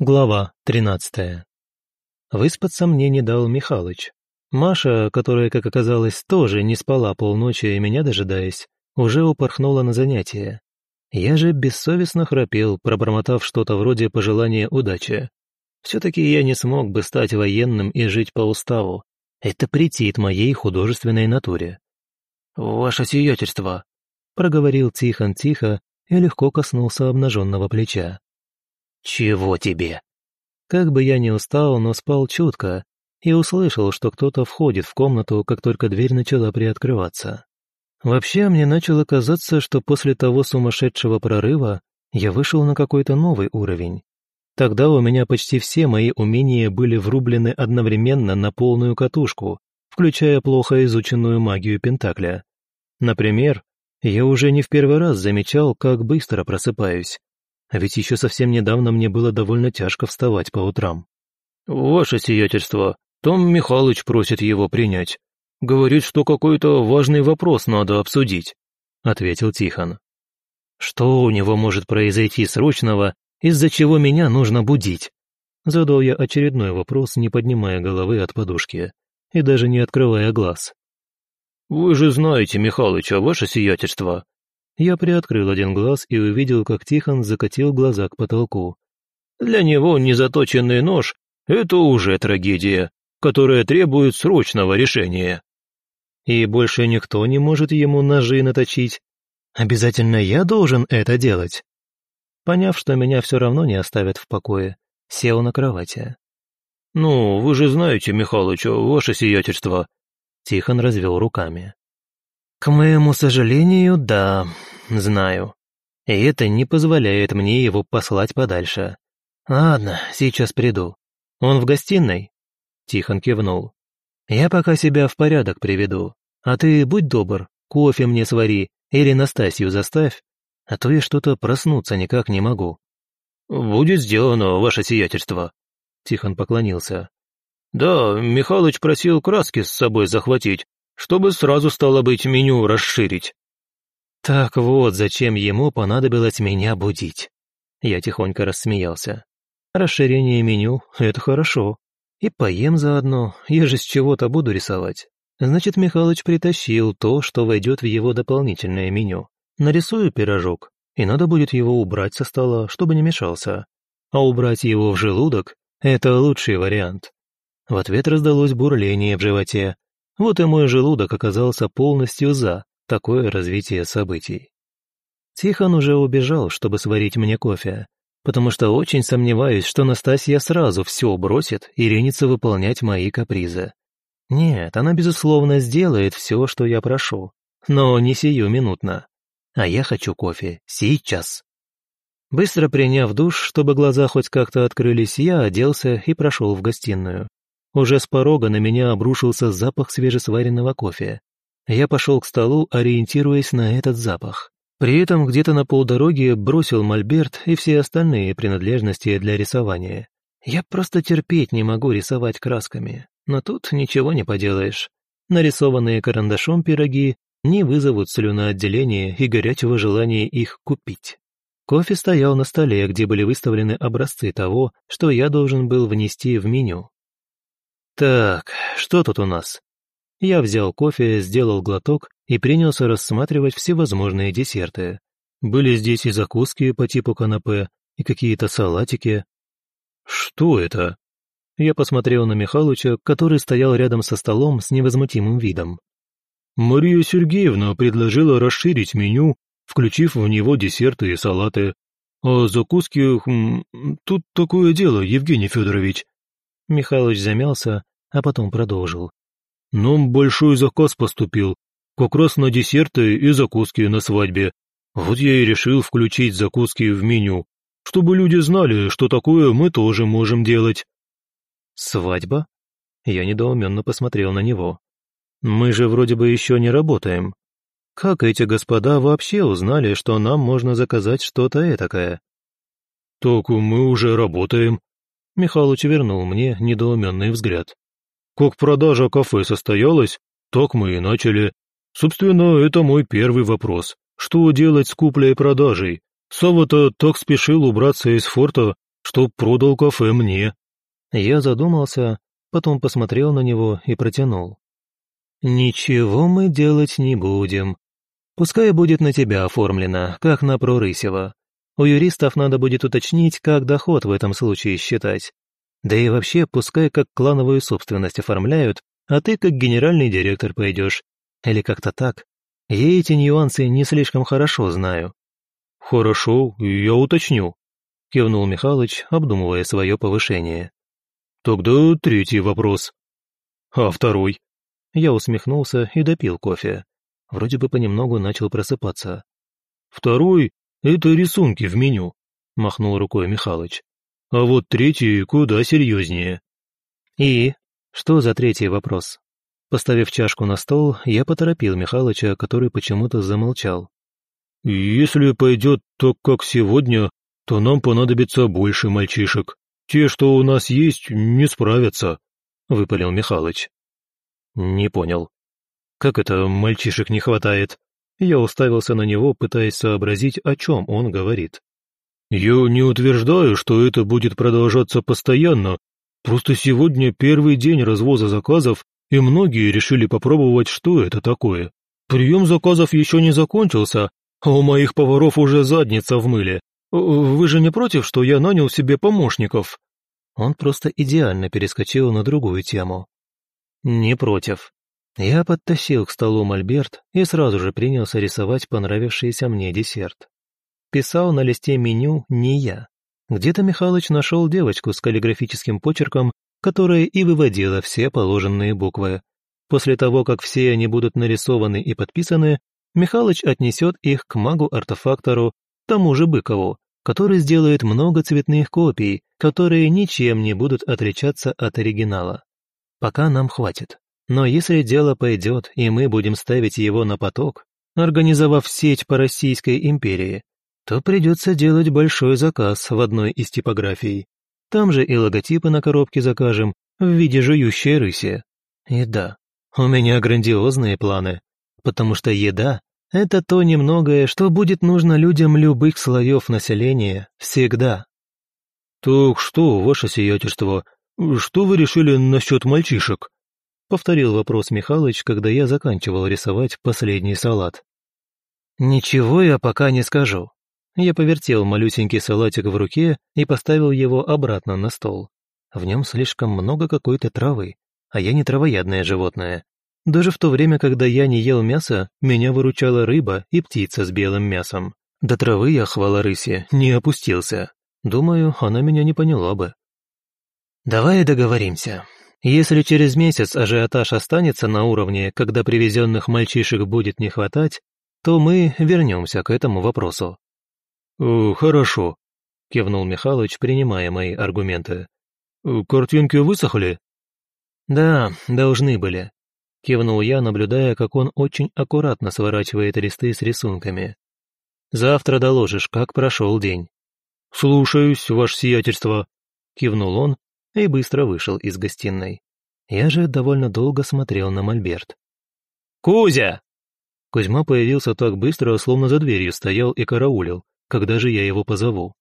Глава тринадцатая. Выспаться мне не дал Михалыч. Маша, которая, как оказалось, тоже не спала полночи и меня дожидаясь, уже упорхнула на занятия. Я же бессовестно храпел, пробормотав что-то вроде пожелания удачи. Все-таки я не смог бы стать военным и жить по уставу. Это претит моей художественной натуре. «Ваше сиятельство», — проговорил Тихон тихо и легко коснулся обнаженного плеча. «Чего тебе?» Как бы я ни устал, но спал чутко и услышал, что кто-то входит в комнату, как только дверь начала приоткрываться. Вообще, мне начало казаться, что после того сумасшедшего прорыва я вышел на какой-то новый уровень. Тогда у меня почти все мои умения были врублены одновременно на полную катушку, включая плохо изученную магию Пентакля. Например, я уже не в первый раз замечал, как быстро просыпаюсь, а ведь еще совсем недавно мне было довольно тяжко вставать по утрам. «Ваше сиятельство, Том Михайлович просит его принять. Говорит, что какой-то важный вопрос надо обсудить», — ответил Тихон. «Что у него может произойти срочного, из-за чего меня нужно будить?» Задал я очередной вопрос, не поднимая головы от подушки и даже не открывая глаз. «Вы же знаете Михалыча, ваше сиятельство», я приоткрыл один глаз и увидел, как Тихон закатил глаза к потолку. «Для него незаточенный нож — это уже трагедия, которая требует срочного решения». «И больше никто не может ему ножи наточить? Обязательно я должен это делать?» Поняв, что меня все равно не оставят в покое, сел на кровати. «Ну, вы же знаете, Михалыч, ваше сиятельство». Тихон развел руками. К моему сожалению, да, знаю. И это не позволяет мне его послать подальше. Ладно, сейчас приду. Он в гостиной? Тихон кивнул. Я пока себя в порядок приведу. А ты будь добр, кофе мне свари или Настасью заставь, а то я что-то проснуться никак не могу. «Будет сделано, ваше сиятельство», — Тихон поклонился. «Да, Михалыч просил краски с собой захватить, чтобы сразу стало быть меню расширить. Так вот, зачем ему понадобилось меня будить. Я тихонько рассмеялся. Расширение меню — это хорошо. И поем заодно, я же с чего-то буду рисовать. Значит, Михалыч притащил то, что войдет в его дополнительное меню. Нарисую пирожок, и надо будет его убрать со стола, чтобы не мешался. А убрать его в желудок — это лучший вариант. В ответ раздалось бурление в животе, вот и мой желудок оказался полностью за такое развитие событий. Тихон уже убежал, чтобы сварить мне кофе, потому что очень сомневаюсь, что Настасья сразу все бросит и ринется выполнять мои капризы. Нет, она, безусловно, сделает все, что я прошу, но не сиюминутно. А я хочу кофе сейчас. Быстро приняв душ, чтобы глаза хоть как-то открылись, я оделся и прошел в гостиную. Уже с порога на меня обрушился запах свежесваренного кофе. Я пошел к столу, ориентируясь на этот запах. При этом где-то на полдороги бросил мольберт и все остальные принадлежности для рисования. Я просто терпеть не могу рисовать красками, но тут ничего не поделаешь. Нарисованные карандашом пироги не вызовут слюноотделения и горячего желания их купить. Кофе стоял на столе, где были выставлены образцы того, что я должен был внести в меню. Так, что тут у нас? Я взял кофе, сделал глоток и принялся рассматривать всевозможные десерты. Были здесь и закуски по типу канапе, и какие-то салатики. Что это? Я посмотрел на Михалыча, который стоял рядом со столом с невозмутимым видом. Мария Сергеевна предложила расширить меню, включив в него десерты и салаты. А закуски... Хм, тут такое дело, Евгений Федорович. Михалыч замялся, а потом продолжил. «Нам большой заказ поступил, как раз на десерты и закуски на свадьбе. Вот я и решил включить закуски в меню, чтобы люди знали, что такое мы тоже можем делать». «Свадьба?» Я недоуменно посмотрел на него. «Мы же вроде бы еще не работаем. Как эти господа вообще узнали, что нам можно заказать что-то этакое?» «Так мы уже работаем», Михалыч вернул мне недоуменный взгляд. «Как продажа кафе состоялась, так мы и начали. Собственно, это мой первый вопрос. Что делать с куплей продажей? Сава-то так спешил убраться из форта, что продал кафе мне». Я задумался, потом посмотрел на него и протянул. «Ничего мы делать не будем. Пускай будет на тебя оформлено, как на Прорысева. У юристов надо будет уточнить, как доход в этом случае считать. Да и вообще, пускай как клановую собственность оформляют, а ты как генеральный директор пойдешь. Или как-то так. Я эти нюансы не слишком хорошо знаю». «Хорошо, я уточню», — кивнул Михалыч, обдумывая свое повышение. «Тогда третий вопрос». «А второй?» Я усмехнулся и допил кофе. Вроде бы понемногу начал просыпаться. «Второй — это рисунки в меню», — махнул рукой Михалыч. «А вот третий куда серьезнее». «И? Что за третий вопрос?» Поставив чашку на стол, я поторопил Михалыча, который почему-то замолчал. «Если пойдет так, как сегодня, то нам понадобится больше мальчишек. Те, что у нас есть, не справятся», — выпалил Михалыч. «Не понял. Как это мальчишек не хватает?» Я уставился на него, пытаясь сообразить, о чем он говорит. «Я не утверждаю, что это будет продолжаться постоянно. Просто сегодня первый день развоза заказов, и многие решили попробовать, что это такое. Прием заказов еще не закончился, а у моих поваров уже задница в мыле. Вы же не против, что я нанял себе помощников?» Он просто идеально перескочил на другую тему. «Не против». Я подтащил к столу мольберт и сразу же принялся рисовать понравившийся мне десерт. Писал на листе меню не я. Где-то Михалыч нашел девочку с каллиграфическим почерком, которая и выводила все положенные буквы. После того, как все они будут нарисованы и подписаны, Михалыч отнесет их к магу-артефактору, тому же Быкову, который сделает много цветных копий, которые ничем не будут отличаться от оригинала. Пока нам хватит. Но если дело пойдет, и мы будем ставить его на поток, организовав сеть по Российской империи, то придется делать большой заказ в одной из типографий. Там же и логотипы на коробке закажем в виде жующей рыси. И да, у меня грандиозные планы, потому что еда — это то немногое, что будет нужно людям любых слоев населения всегда. «Так что, ваше сиятельство, что вы решили насчет мальчишек?» Повторил вопрос Михалыч, когда я заканчивал рисовать последний салат. «Ничего я пока не скажу». Я повертел малюсенький салатик в руке и поставил его обратно на стол. В нем слишком много какой-то травы, а я не травоядное животное. Даже в то время, когда я не ел мясо, меня выручала рыба и птица с белым мясом. До травы я, хвала рыси, не опустился. Думаю, она меня не поняла бы. «Давай договоримся. Если через месяц ажиотаж останется на уровне, когда привезенных мальчишек будет не хватать, то мы вернемся к этому вопросу». «Э, «Хорошо», — кивнул Михалыч, принимая мои аргументы. «Э, «Картинки высохли?» «Да, должны были», — кивнул я, наблюдая, как он очень аккуратно сворачивает листы с рисунками. «Завтра доложишь, как прошел день». «Слушаюсь, ваше сиятельство», — кивнул он и быстро вышел из гостиной. Я же довольно долго смотрел на мольберт. «Кузя!» Кузьма появился так быстро, словно за дверью стоял и караулил, когда же я его позову.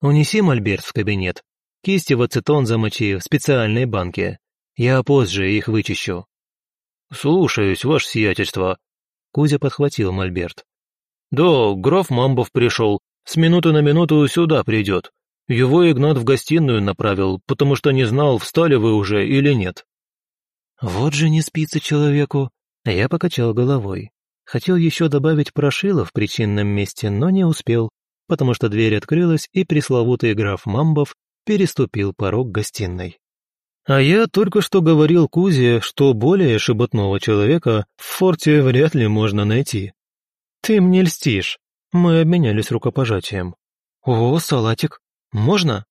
«Унеси мольберт в кабинет. Кисти в ацетон замочи в специальной банке. Я позже их вычищу». «Слушаюсь, ваше сиятельство». Кузя подхватил мольберт. «Да, граф Мамбов пришел. С минуты на минуту сюда придет. Его Игнат в гостиную направил, потому что не знал, встали вы уже или нет». «Вот же не спится человеку!» Я покачал головой. Хотел еще добавить прошило в причинном месте, но не успел, потому что дверь открылась, и пресловутый граф Мамбов переступил порог гостиной. А я только что говорил Кузе, что более шебутного человека в форте вряд ли можно найти. «Ты мне льстишь», мы обменялись рукопожатием. «О, салатик! Можно?»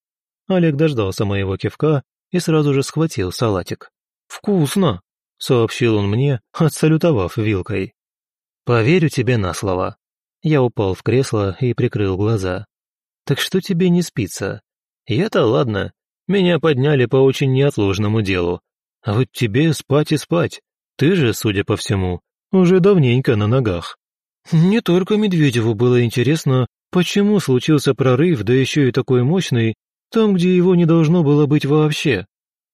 Олег дождался моего кивка и сразу же схватил салатик. «Вкусно!» — сообщил он мне, отсалютовав вилкой. «Поверю тебе на слово». Я упал в кресло и прикрыл глаза. «Так что тебе не спится?» «Я-то ладно. Меня подняли по очень неотложному делу. А вот тебе спать и спать. Ты же, судя по всему, уже давненько на ногах». Не только Медведеву было интересно, почему случился прорыв, да еще и такой мощный, Там, где его не должно было быть вообще.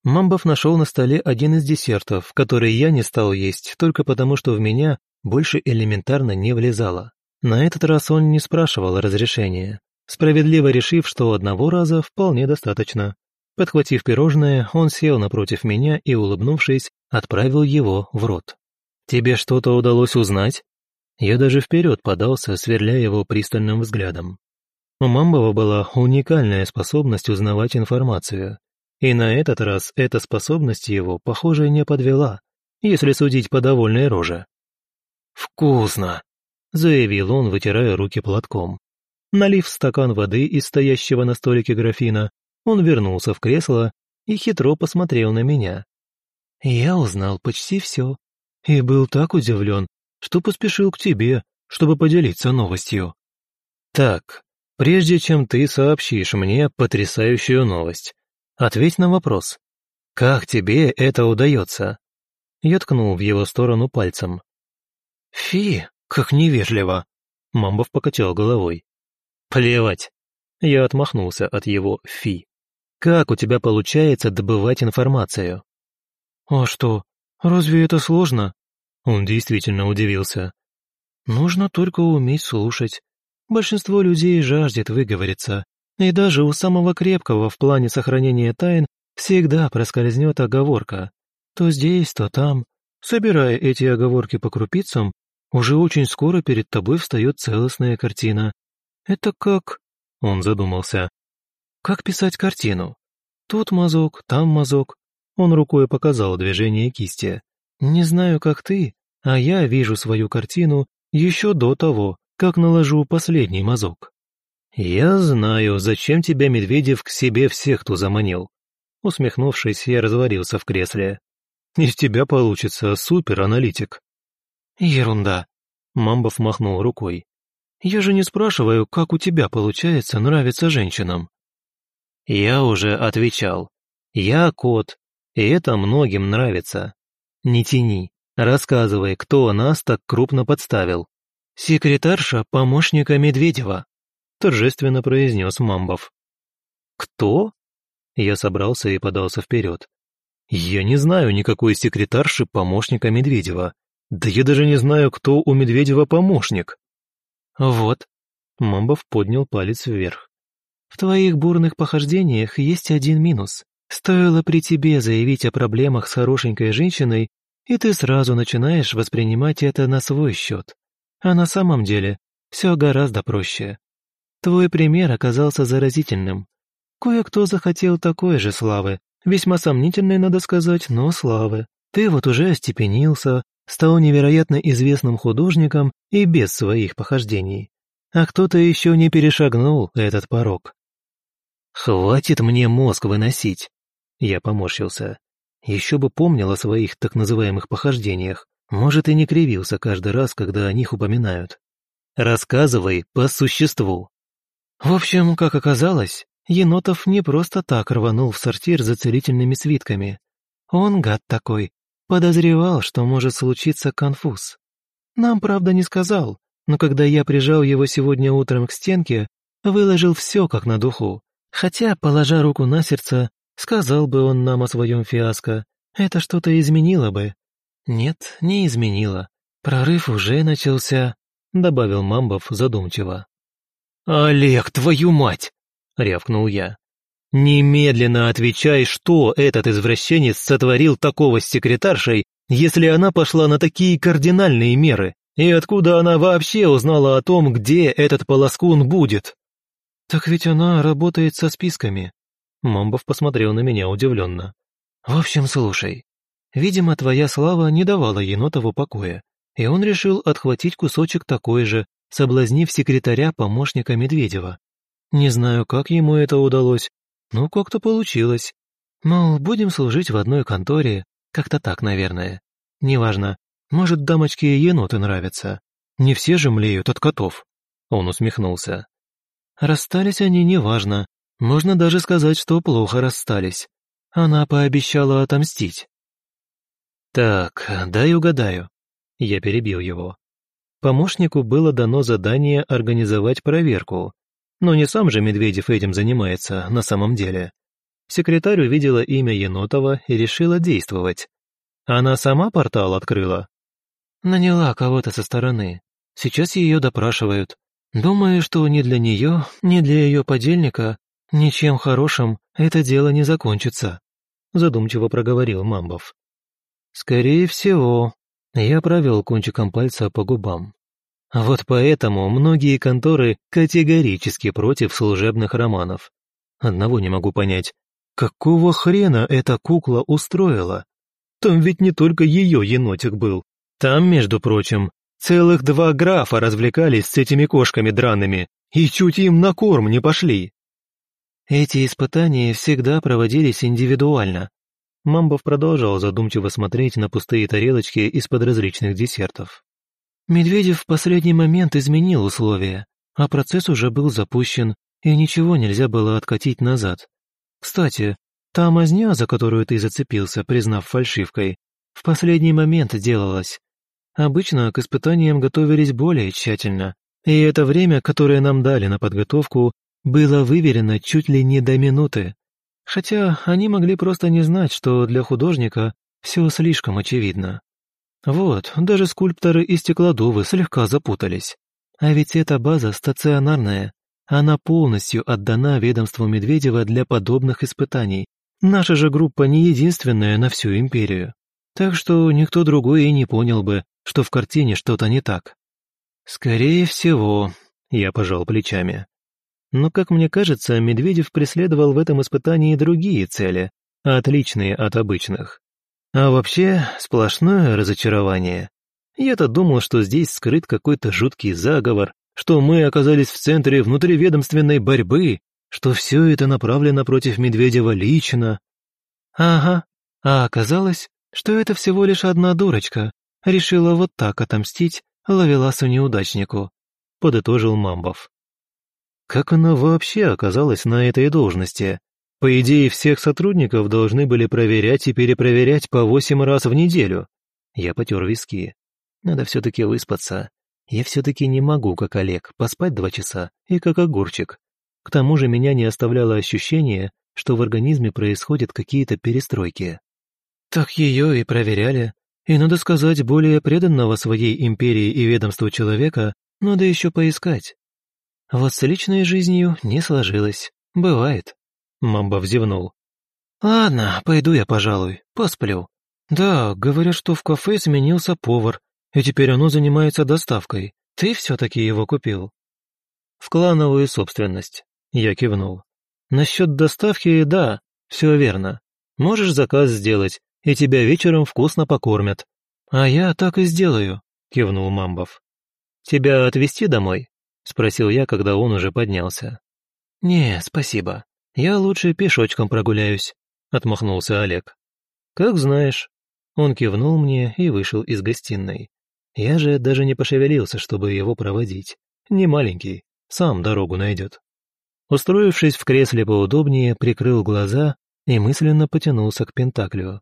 Мамбов нашел на столе один из десертов, который я не стал есть, только потому что в меня больше элементарно не влезало. На этот раз он не спрашивал разрешения, справедливо решив, что одного раза вполне достаточно. Подхватив пирожное, он сел напротив меня и, улыбнувшись, отправил его в рот. «Тебе что-то удалось узнать?» Я даже вперед подался, сверля его пристальным взглядом. У Мамбова была уникальная способность узнавать информацию. И на этот раз эта способность его, похоже, не подвела, если судить по довольной роже. «Вкусно!» — заявил он, вытирая руки платком. Налив стакан воды из стоящего на столике графина, он вернулся в кресло и хитро посмотрел на меня. Я узнал почти все и был так удивлен, что поспешил к тебе, чтобы поделиться новостью. Так, прежде чем ты сообщишь мне потрясающую новость, ответь на вопрос. Как тебе это удается? Я ткнул в его сторону пальцем. Фи, как невежливо. Мамбов покачал головой. Плевать. Я отмахнулся от его фи. Как у тебя получается добывать информацию? А что, разве это сложно? Он действительно удивился. Нужно только уметь слушать. Большинство людей жаждет выговориться, и даже у самого крепкого в плане сохранения тайн всегда проскользнет оговорка. То здесь, то там. Собирая эти оговорки по крупицам, уже очень скоро перед тобой встает целостная картина. Это как... Он задумался. Как писать картину? Тут мазок, там мазок. Он рукой показал движение кисти. Не знаю, как ты, а я вижу свою картину еще до того, как наложу последний мазок. «Я знаю, зачем тебя Медведев к себе в секту заманил». Усмехнувшись, я развалился в кресле. «Из тебя получится супераналитик». «Ерунда», — Мамбов махнул рукой. «Я же не спрашиваю, как у тебя получается нравиться женщинам». Я уже отвечал. Я кот, и это многим нравится. Не тяни, рассказывай, кто нас так крупно подставил. Секретарша помощника Медведева, торжественно произнес Мамбов. Кто? Я собрался и подался вперед. Я не знаю никакой секретарши помощника Медведева. Да я даже не знаю, кто у Медведева помощник. Вот. Мамбов поднял палец вверх. В твоих бурных похождениях есть один минус. Стоило при тебе заявить о проблемах с хорошенькой женщиной, и ты сразу начинаешь воспринимать это на свой счет. А на самом деле все гораздо проще. Твой пример оказался заразительным. Кое-кто захотел такой же славы, весьма сомнительной, надо сказать, но славы. Ты вот уже остепенился, стал невероятно известным художником и без своих похождений. А кто-то еще не перешагнул этот порог. «Хватит мне мозг выносить!» Я поморщился. Еще бы помнил о своих так называемых похождениях. Может, и не кривился каждый раз, когда о них упоминают. Рассказывай по существу. В общем, как оказалось, Енотов не просто так рванул в сортир за целительными свитками. Он, гад такой, подозревал, что может случиться конфуз. Нам, правда, не сказал, но когда я прижал его сегодня утром к стенке, выложил все как на духу. Хотя, положа руку на сердце, сказал бы он нам о своем фиаско, это что-то изменило бы. Нет, не изменило. Прорыв уже начался, добавил Мамбов задумчиво. «Олег, твою мать!» — рявкнул я. «Немедленно отвечай, что этот извращенец сотворил такого с секретаршей, если она пошла на такие кардинальные меры, и откуда она вообще узнала о том, где этот полоскун будет?» «Так ведь она работает со списками». Мамбов посмотрел на меня удивленно. «В общем, слушай. Видимо, твоя слава не давала Енотову покоя, и он решил отхватить кусочек такой же, соблазнив секретаря помощника Медведева. Не знаю, как ему это удалось, но как-то получилось. Мол, будем служить в одной конторе, как-то так, наверное. Неважно, может, дамочке еноты нравятся. Не все же млеют от котов. Он усмехнулся. Расстались они неважно. Можно даже сказать, что плохо расстались. Она пообещала отомстить. «Так, дай угадаю». Я перебил его. Помощнику было дано задание организовать проверку. Но не сам же Медведев этим занимается на самом деле. Секретарь увидела имя Енотова и решила действовать. Она сама портал открыла? Наняла кого-то со стороны. Сейчас ее допрашивают. Думаю, что ни для нее, ни для ее подельника ничем хорошим это дело не закончится», задумчиво проговорил Мамбов. «Скорее всего». Я провел кончиком пальца по губам. Вот поэтому многие конторы категорически против служебных романов. Одного не могу понять. Какого хрена эта кукла устроила? Там ведь не только ее енотик был. Там, между прочим, целых два графа развлекались с этими кошками драными и чуть им на корм не пошли. Эти испытания всегда проводились индивидуально. Мамбов продолжал задумчиво смотреть на пустые тарелочки из-под различных десертов. Медведев в последний момент изменил условия, а процесс уже был запущен, и ничего нельзя было откатить назад. Кстати, та мазня, за которую ты зацепился, признав фальшивкой, в последний момент делалась. Обычно к испытаниям готовились более тщательно, и это время, которое нам дали на подготовку, было выверено чуть ли не до минуты. Хотя они могли просто не знать, что для художника все слишком очевидно. Вот, даже скульпторы и стеклодувы слегка запутались. А ведь эта база стационарная. Она полностью отдана ведомству Медведева для подобных испытаний. Наша же группа не единственная на всю империю. Так что никто другой и не понял бы, что в картине что-то не так. Скорее всего, я пожал плечами. Но, как мне кажется, Медведев преследовал в этом испытании другие цели, отличные от обычных. А вообще, сплошное разочарование. Я-то думал, что здесь скрыт какой-то жуткий заговор, что мы оказались в центре внутриведомственной борьбы, что все это направлено против Медведева лично. Ага, а оказалось, что это всего лишь одна дурочка, решила вот так отомстить ловеласу-неудачнику, подытожил Мамбов. Как она вообще оказалась на этой должности? По идее, всех сотрудников должны были проверять и перепроверять по восемь раз в неделю. Я потер виски. Надо все-таки выспаться. Я все-таки не могу, как Олег, поспать два часа и как огурчик. К тому же меня не оставляло ощущение, что в организме происходят какие-то перестройки. Так ее и проверяли. И, надо сказать, более преданного своей империи и ведомству человека надо еще поискать. Вот с личной жизнью не сложилось. Бывает. Мамба взевнул. «Ладно, пойду я, пожалуй, посплю. Да, говорят, что в кафе сменился повар, и теперь оно занимается доставкой. Ты все-таки его купил?» «В клановую собственность», — я кивнул. «Насчет доставки, да, все верно. Можешь заказ сделать, и тебя вечером вкусно покормят». «А я так и сделаю», — кивнул Мамбов. «Тебя отвезти домой?» — спросил я, когда он уже поднялся. «Не, спасибо. «Я лучше пешочком прогуляюсь», — отмахнулся Олег. «Как знаешь». Он кивнул мне и вышел из гостиной. Я же даже не пошевелился, чтобы его проводить. Не маленький, сам дорогу найдет. Устроившись в кресле поудобнее, прикрыл глаза и мысленно потянулся к Пентаклю.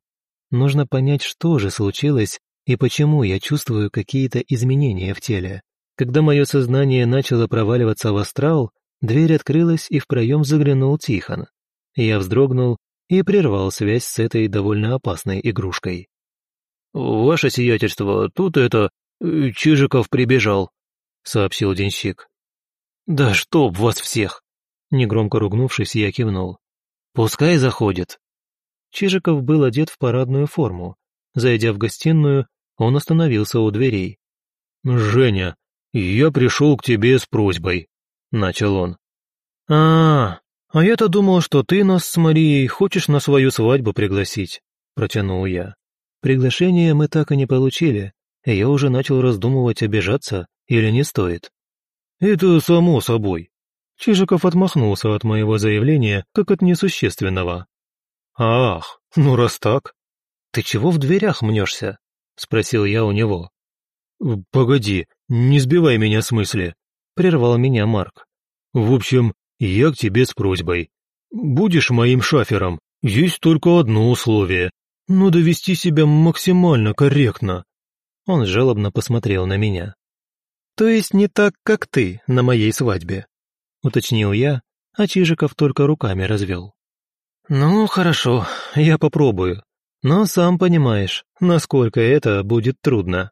Нужно понять, что же случилось и почему я чувствую какие-то изменения в теле. Когда мое сознание начало проваливаться в астрал, Дверь открылась, и в проем заглянул Тихон. Я вздрогнул и прервал связь с этой довольно опасной игрушкой. «Ваше сиятельство, тут это... Э, Чижиков прибежал», — сообщил денщик. «Да чтоб вас всех!» Негромко ругнувшись, я кивнул. «Пускай заходит». Чижиков был одет в парадную форму. Зайдя в гостиную, он остановился у дверей. «Женя, я пришел к тебе с просьбой», — начал он. «А, а я-то думал, что ты нас с Марией хочешь на свою свадьбу пригласить», — протянул я. Приглашение мы так и не получили, и я уже начал раздумывать, обижаться или не стоит. «Это само собой». Чижиков отмахнулся от моего заявления, как от несущественного. «Ах, ну раз так...» «Ты чего в дверях мнешься?» — спросил я у него. «Погоди, не сбивай меня с мысли», прервал меня Марк. «В общем, я к тебе с просьбой. Будешь моим шафером, есть только одно условие. Надо вести себя максимально корректно». Он жалобно посмотрел на меня. «То есть не так, как ты на моей свадьбе?» — уточнил я, а Чижиков только руками развел. «Ну, хорошо, я попробую. Но сам понимаешь, насколько это будет трудно».